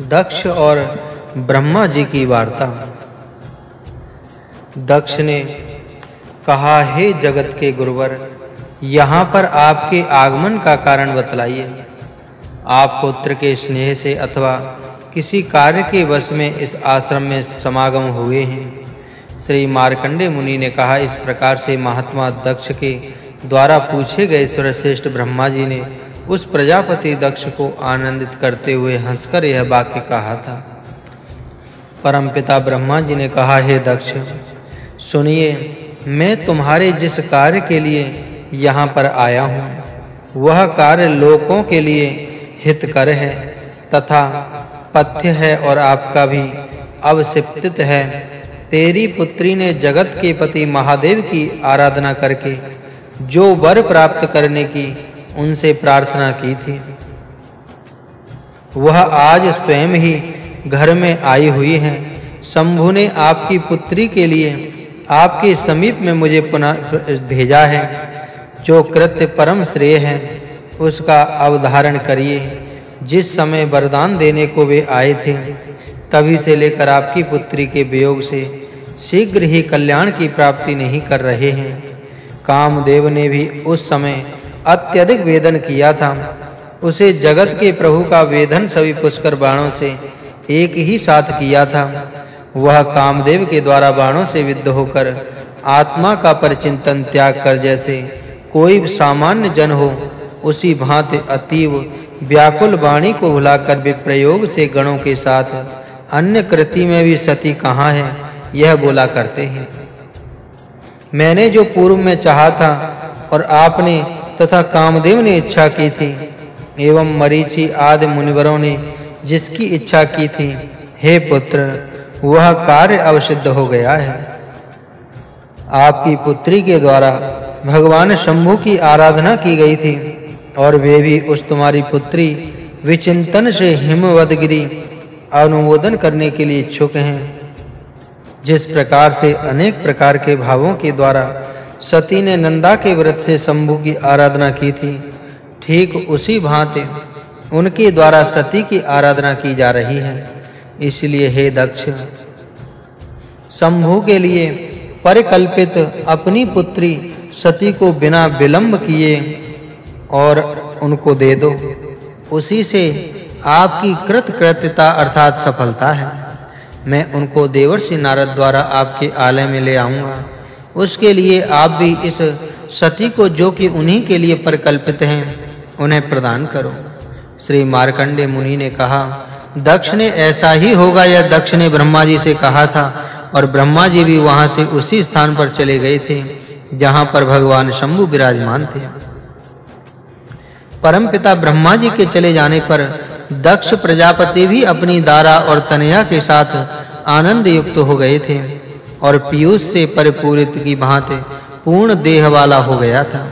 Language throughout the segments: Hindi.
दक्ष और ब्रह्मा जी की वार्ता। दक्ष ने कहा, हे जगत के गुरुवर, यहाँ पर आपके आगमन का कारण बतलाइए। आप पुत्र के स्नेह से अथवा किसी कार्य के वश में इस आश्रम में समागम हुए हैं। श्री मार्कंडे मुनि ने कहा, इस प्रकार से महात्मा दक्ष के द्वारा पूछे गए सर्वश्रेष्ठ ब्रह्मा जी ने उस प्रजापति दक्ष को आनंदित करते हुए हंसकर यह वाक्य कहा था। परमपिता ब्रह्मा जी ने कहा, हे दक्ष, सुनिए, मैं तुम्हारे जिस कार्य के लिए यहाँ पर आया हूँ, वह कार्य लोकों के लिए हितकर है तथा पथ्य है और आपका भी अवसिप्तित है। तेरी पुत्री ने जगत के पति महादेव की आराधना करके जो वर प्राप्त करने की उनसे प्रार्थना की थी। वह आज स्वयं ही घर में आई हुई है। शंभु ने आपकी पुत्री के लिए आपके समीप में मुझे पुनः भेजा है, जो कृत्य परम श्रेय है। उसका अवधारण करिए। जिस समय वरदान देने को वे आए थे, तभी से लेकर आपकी पुत्री के वियोग से शीघ्र ही कल्याण की प्राप्ति नहीं कर रहे हैं। कामदेव ने भी उस समय अत्यधिक वेदन किया था। उसे जगत के प्रभु का वेदन सभी पुष्कर बाणों से एक ही साथ किया था। वह कामदेव के द्वारा बाणों से विद्ध होकर आत्मा का परिचिंतन त्याग कर जैसे कोई सामान्य जन हो, उसी भांति अतीव व्याकुल वाणी को भुलाकर विप्रयोग से गणों के साथ अन्य कृति में भी सती कहाँ है, यह बोला करते हैं। मैंने जो पूर्व में चाहा था और आपने तथा कामदेव ने इच्छा की थी। एवं मरीचि आदि मुनिवरों ने जिसकी इच्छा की थी, हे पुत्र, वह कार्य अवसिद्ध हो गया है। आपकी पुत्री के द्वारा भगवान शंभु की आराधना की गई थी, और वे भी उस तुम्हारी पुत्री विचिंतन से हिमवदगिरी अनुमोदन करने के लिए इच्छुक हैं। जिस प्रकार से अनेक प्रकार के भावों के द्वारा सती ने नंदा के व्रत से शंभु की आराधना की थी। ठीक उसी भांति उनके द्वारा सती की आराधना की जा रही है। इसलिए हे दक्ष, शंभु के लिए परिकल्पित अपनी पुत्री सती को बिना विलंब किए और उनको दे दो। उसी से आपकी कृतकृत्यता अर्थात सफलता है। मैं उनको देवर्षि नारद द्वारा आपके आलय में ले आऊँगा। उसके लिए आप भी इस सती को जो कि उन्हीं के लिए परिकल्पित हैं, उन्हें प्रदान करो। श्री मार्कंडे मुनि ने कहा दक्ष ने ऐसा ही होगा यह दक्ष ने ब्रह्मा जी से कहा था। और ब्रह्मा जी भी वहाँ से उसी स्थान पर चले गए थे, जहाँ पर भगवान शंभु विराजमान थे। परमपिता ब्रह्मा जी के चले जाने पर दक्ष प्रजापति भी अपनी दारा और तनया के साथ आनंद युक्त हो गए थे। और पीयूष से परिपूरित की भांति पूर्ण देह वाला हो गया था।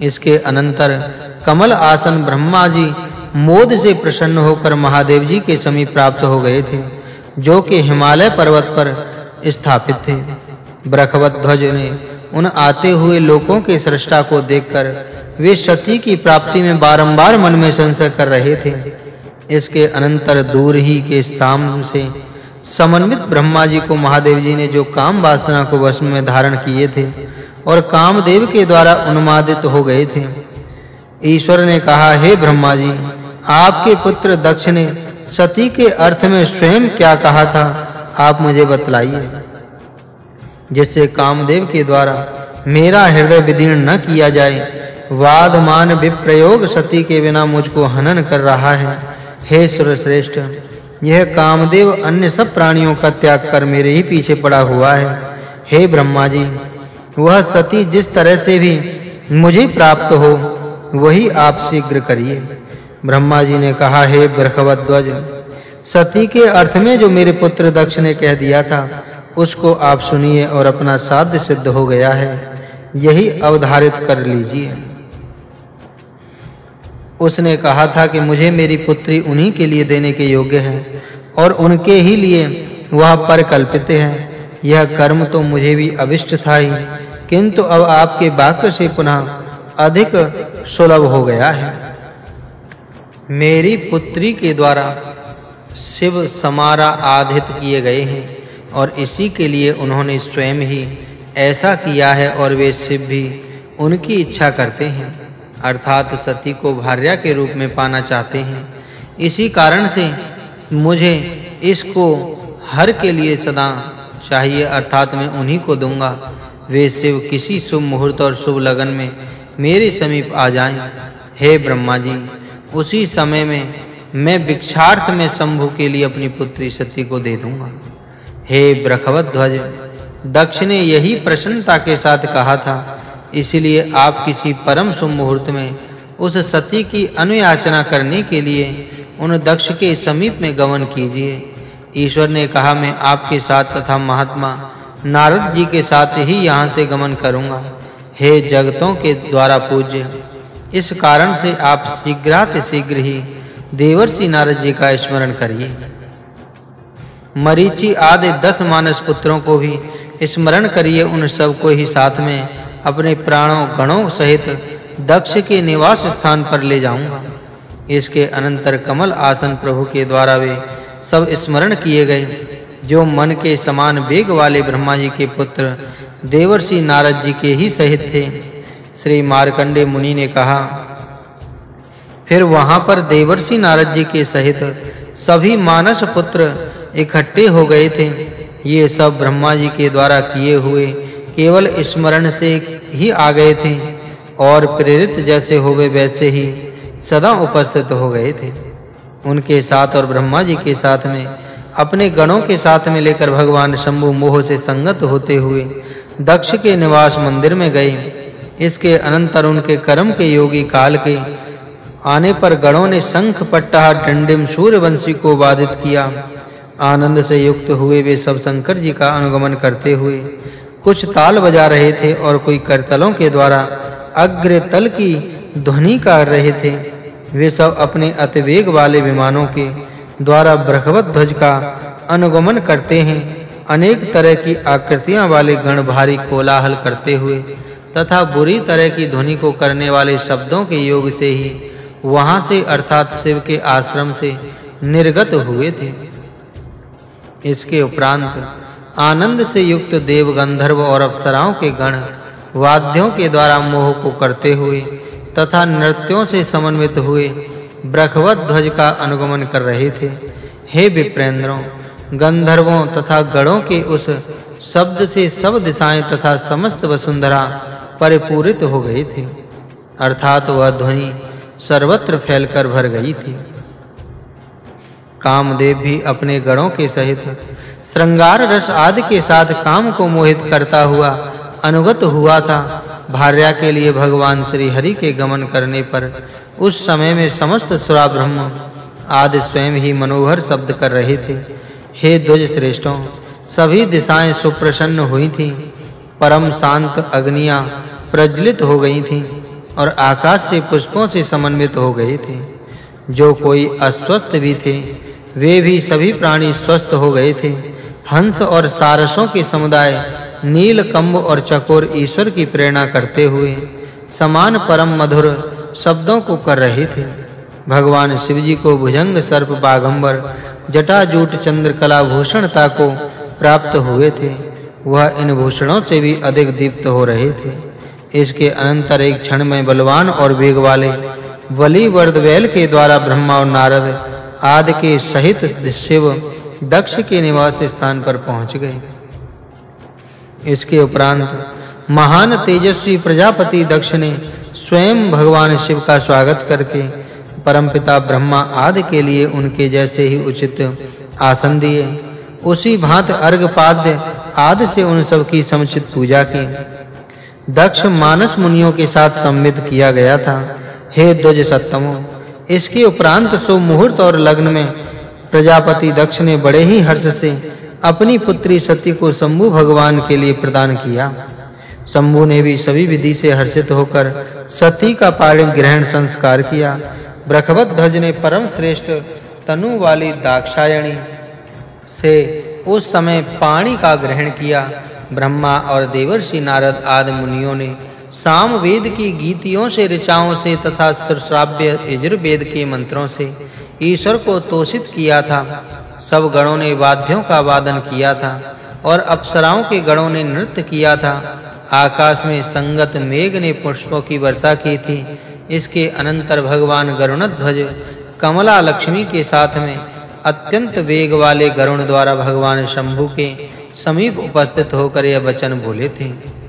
इसके अनंतर कमल आसन ब्रह्मा जी मोद से प्रसन्न होकर महादेव जी के समीप प्राप्त हो गए थे, जो कि हिमालय पर्वत पर स्थापित थे। ब्रखवत ध्वज ने उन आते हुए लोगों के सृष्टा को देखकर वे सती की प्राप्ति में बारंबार मन में संशय कर रहे थे। इसके अनंतर दूर ही के साम से समन्वित ब्रह्मा जी को महादेव जी ने जो काम वासना को वश में धारण किए थे और कामदेव के द्वारा उन्मादित हो गए थे, ईश्वर ने कहा, हे ब्रह्मा जी आपके पुत्र दक्ष ने सती के अर्थ में स्वयं क्या कहा था, आप मुझे बतलाइए। जिससे कामदेव के द्वारा मेरा हृदय विदीर्ण न किया जाए वाद मान विप्रयोग सती के बिना मुझको हनन कर रहा है। हे सुरश्रेष्ठ यह कामदेव अन्य सब प्राणियों का त्याग कर मेरे ही पीछे पड़ा हुआ है। हे ब्रह्मा जी, वह सती जिस तरह से भी मुझे प्राप्त हो, वही आप शीघ्र करिए। ब्रह्मा जी ने कहा, हे ध्वज सती के अर्थ में जो मेरे पुत्र दक्ष ने कह दिया था, उसको आप सुनिए और अपना साध्य सिद्ध हो गया है। यही अवधारित कर लीजिए। उसने कहा था कि मुझे मेरी पुत्री उन्हीं के लिए देने के योग्य है, और उनके ही लिए वह पर कल्पित है। यह कर्म तो मुझे भी अविष्ट था ही, किंतु अब आपके वाक्य से पुनः अधिक सुलभ हो गया है। मेरी पुत्री के द्वारा शिव समारा आधित किए गए हैं, और इसी के लिए उन्होंने स्वयं ही ऐसा किया है, और वे शिव भी उनकी इच्छा करते हैं। अर्थात सती को भार्या के रूप में पाना चाहते हैं। इसी कारण से मुझे इसको हर के लिए सदा चाहिए, अर्थात मैं उन्हीं को दूँगा। वे शिव किसी शुभ मुहूर्त और शुभ लगन में मेरे समीप आ जाएँ। हे ब्रह्मा जी, उसी समय में मैं भिक्षार्थ में शंभु के लिए अपनी पुत्री सती को दे दूँगा। हे ब्रखवत ध्वज दक्ष ने यही प्रसन्नता के साथ कहा था इसलिए आप किसी परम शुभ मुहूर्त में उस सती की अनुयाचना करने के लिए उन दक्ष के समीप में गमन कीजिए। ईश्वर ने कहा, मैं आपके साथ तथा महात्मा नारद जी के साथ ही यहाँ से गमन करूँगा। हे जगतों के द्वारा पूज्य, इस कारण से आप शीघ्राति शीघ्र ही देवर्षि नारद जी का स्मरण करिए। मरीचि आदि दस मानस पुत्रों को भी स्मरण करिए, उन सबको ही साथ में अपने प्राणों गणों सहित दक्ष के निवास स्थान पर ले जाऊँगा। इसके अनंतर कमल आसन प्रभु के द्वारा वे सब स्मरण किए गए। जो मन के समान वेग वाले ब्रह्मा जी के पुत्र देवर्षि नारद जी के ही सहित थे, श्री मार्कंडे मुनि ने कहा, फिर वहाँ पर देवर्षि नारद जी के सहित सभी मानस पुत्र इकट्ठे हो गए थे। ये सब ब्रह्मा जी के द्वारा किए हुए केवल स्मरण से ही आ गए थे और प्रेरित जैसे होवे वैसे ही सदा उपस्थित हो गए थे। उनके साथ और ब्रह्मा जी के साथ में, अपने गणों के साथ में लेकर भगवान शंभु मोह से संगत होते हुए दक्ष के निवास मंदिर में गए। इसके अनंतर उनके कर्म के योगी काल के आने पर गणों ने शंख पट्टा डंडिम सूर्यवंशी को वादित किया। आनंद से युक्त हुए वे सब शंकर जी का अनुगमन करते हुए कुछ ताल बजा रहे थे और कोई करतलों के द्वारा अग्र तल की ध्वनि कर रहे थे। वे सब अपने अतिवेग वाले विमानों के द्वारा बृहवत ध्वज का अनुगमन करते हैं। अनेक तरह की आकृतियाँ वाले गण भारी कोलाहल करते हुए तथा बुरी तरह की ध्वनि को करने वाले शब्दों के योग से ही वहाँ से अर्थात शिव के आश्रम से निर्गत हुए थे। इसके उपरांत आनंद से युक्त देव गंधर्व और अप्सराओं के गण वाद्यों के द्वारा मोह को करते हुए तथा नृत्यों से समन्वित हुए ब्रखवत ध्वज का अनुगमन कर रहे थे। हे विप्रेंद्रों, गंधर्वों तथा गणों के उस शब्द से सब दिशाएँ तथा समस्त वसुंधरा परिपूरित हो गई थी। अर्थात वह ध्वनि सर्वत्र फैलकर भर गई थी। कामदेव भी अपने गणों के सहित श्रृंगार रस आदि के साथ काम को मोहित करता हुआ अनुगत हुआ था। भार्या के लिए भगवान श्री हरि के गमन करने पर उस समय में समस्त सुरा ब्रह्म आदि स्वयं ही मनोहर शब्द कर रहे थे। हे द्वज श्रेष्ठों, सभी दिशाएँ सुप्रसन्न हुई थीं। परम शांत अग्नियाँ प्रज्वलित हो गई थीं और आकाश से पुष्पों से समन्वित हो गए थे। जो कोई अस्वस्थ भी थे, वे भी सभी प्राणी स्वस्थ हो गए थे। हंस और सारसों के समुदाय नील कंब और चकोर ईश्वर की प्रेरणा करते हुए समान परम मधुर शब्दों को कर रहे थे। भगवान शिव जी को भुजंग सर्प बागंबर, जटाजूट चंद्रकला भूषणता को प्राप्त हुए थे। वह इन भूषणों से भी अधिक दीप्त हो रहे थे। इसके अनंतर एक क्षण में बलवान और वेग वाले बलि वर्दवेल के द्वारा ब्रह्मा और नारद आदि के सहित शिव दक्ष के निवास स्थान पर पहुँच गए। इसके उपरांत महान तेजस्वी प्रजापति दक्ष ने स्वयं भगवान शिव का स्वागत करके परमपिता ब्रह्मा आदि के लिए उनके जैसे ही उचित आसन दिए। उसी भांत अर्घपाद्य आदि से उन सब की समुचित पूजा की। दक्ष मानस मुनियों के साथ सम्मिलित किया गया था। हे द्वज सत्तमो, इसके उपरांत सो मुहूर्त और लग्न में प्रजापति दक्ष ने बड़े ही हर्ष से अपनी पुत्री सती को शंभु भगवान के लिए प्रदान किया। शंभु ने भी सभी विधि से हर्षित होकर सती का पाणी ग्रहण संस्कार किया। ब्रखवत ध्वज ने परम श्रेष्ठ तनु वाली दाक्षायणी से उस समय पाणी का ग्रहण किया। ब्रह्मा और देवर्षि नारद आदि मुनियों ने साम वेद की गीतियों से, ऋचाओं से तथा श्राव्य यजुर्वेद के मंत्रों से ईश्वर को तोषित किया था। सब गणों ने वाद्यों का वादन किया था और अप्सराओं के गणों ने नृत्य किया था। आकाश में संगत मेघ ने पुष्पों की वर्षा की थी। इसके अनंतर भगवान गरुणध्वज, कमला लक्ष्मी के साथ में अत्यंत वेग वाले गरुण द्वारा भगवान शंभु के समीप उपस्थित होकर यह वचन बोले थे।